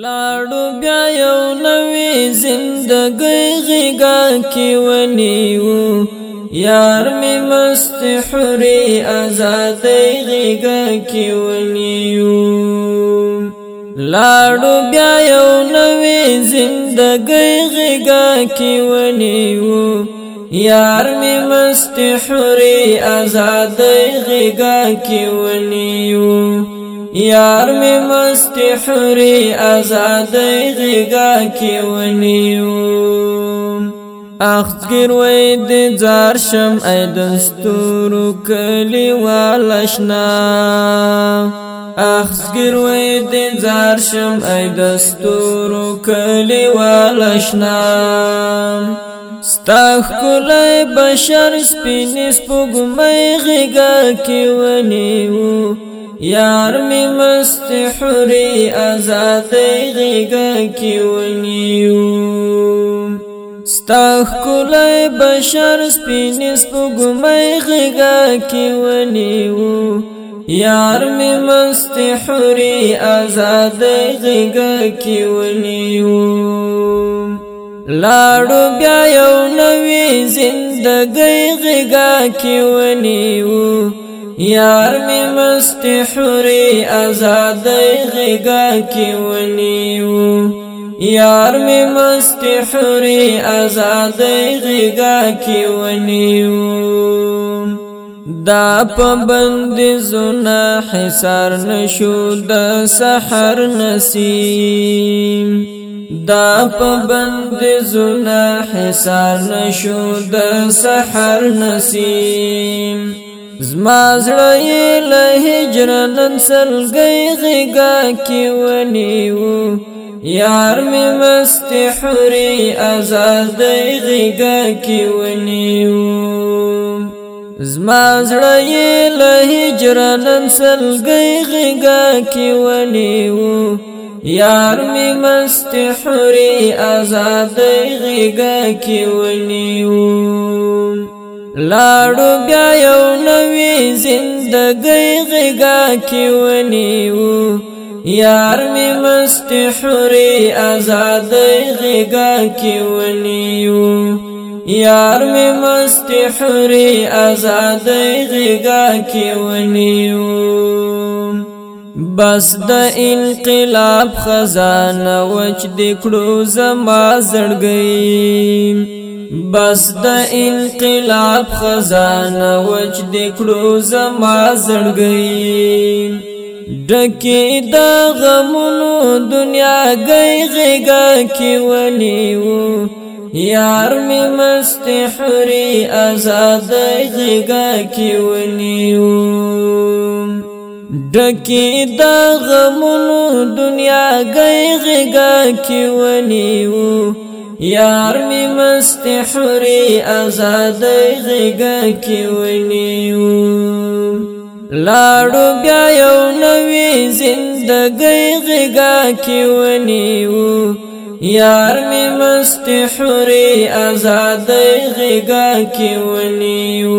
لاړو بیا یو نوې زندګۍ غېږه کې ونیو یار مې مست حورې آزادۍ غېږه کې ونیو لاړو بیا یو نوې زندګۍ غېږه کې ونیو یار مې مست حورې آزادۍ غېږه کې ونیو یار می مست حری آزادی غیگا کی ونیوم اختگر وی دی زار شم ای دستور کلی والشنا اختگر وی دی زار شم ای دستور کلی والشنا ستا خلای بشر سپینې سپوږمۍ غېږه کې ونیو یار می مست حری آزاد غیګه کی ونیو ستا خلای بشر سپینس په ګمای غیګه کی ونیو یار می مست حری آزاد غیګه کی ونیو لاړو بیا یو د دې غږا کې ونیو یار می مست حوري آزاد غږا کې ونیو یار می مست حوري آزاد غږا کې ونیو دا په بند زونه حصار نشو د سحر نسیم دا په بند زونه حصار نشو د سحر نسیم زما زړه له هجر نن سلګي غيګا کې ونیو یار می مست حری آزاد غيګا کې ونیو زما زړه له هجر نن سلګي غيګا کې ونیو یار می مست حری آزاد غیګه کی ونیو لاړو بیا یو نوې زندګۍ غیګه کی ونیو یار می مست حری آزاد غیګه کی ونیو یار می مست حری آزاد غیګه کی ونیو بس د انقلاب خزانه وچ دکړو زما زړګي بس د انقلاب خزانه وچ دکړو زما زړګي ډکه د غمونو دنیا گئی غېګا کې ونیو یار می مست حری آزاد غېګا کې ونیو ډکی د غمونو دنیا گئی غیګا کی ونیو یار می مست حری آزاد غیګا کی ونیو لاړو بیا یو نوې زندګۍ غیګا کی ونیو یار می مست حری آزاد غیګا کی ونیو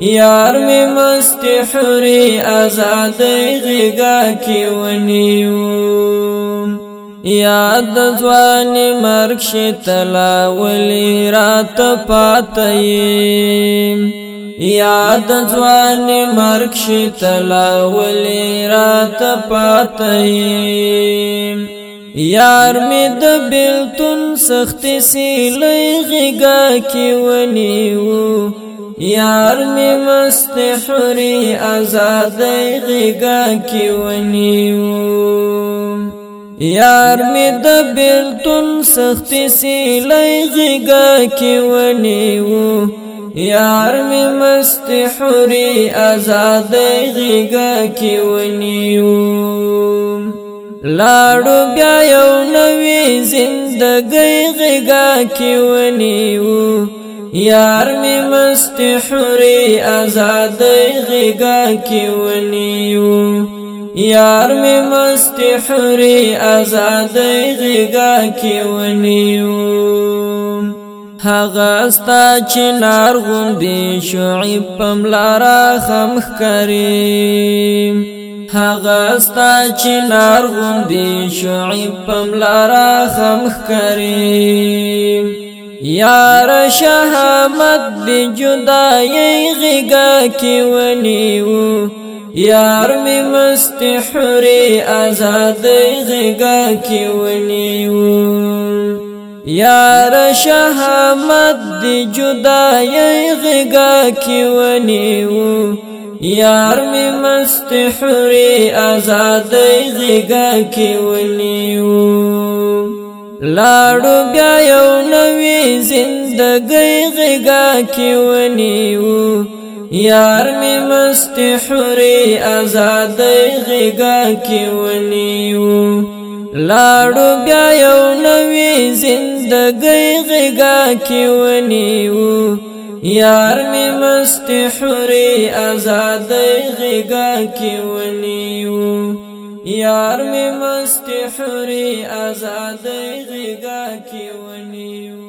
یار می مست حری آزاد غیگا کی ونیوم یاد ځواني مرګ شي تلا ولي رات پاتې یاد ځواني مرګ شي تلا ولي رات پاتې یار می د بیلتون سخت سی لې غیګا ونیو یار می مست حری آزاد غیګا کی ونیو یار می د بیلتون سختی سی لغیګا کی ونیو یار می مست حری آزاد غیګا کی ونیو لاړو بیا یو نوې زندګۍ غېږه کې ونیو یار می مست حوري آزاد غېږه کې ونیو یار می مست حوري آزاد غېږه کې ونیو هغه ستا چې لار غوندې شعیب پملارا خمخ کریم هغه ستا چې لار غوندې شعیب پملارا خمخ کریم یار شهامت دی جدای غیگا کی ونیو یار می مست حری آزاد غیگا کی ونیو یار شهامت دی جدای غیگا کی ونیو یار می مست حری آزادی غیگا کی ولیو لاړو بیا یو نوې زندګۍ غیگا کی ولیو یار می مست حری آزادی غیگا کی ولیو لاړو بیا یو نوې زندګۍ غیگا کی ولیو یار می مست حری آزاد غیګا کی ولیو یار می مست حری آزاد غیګا کی ولیو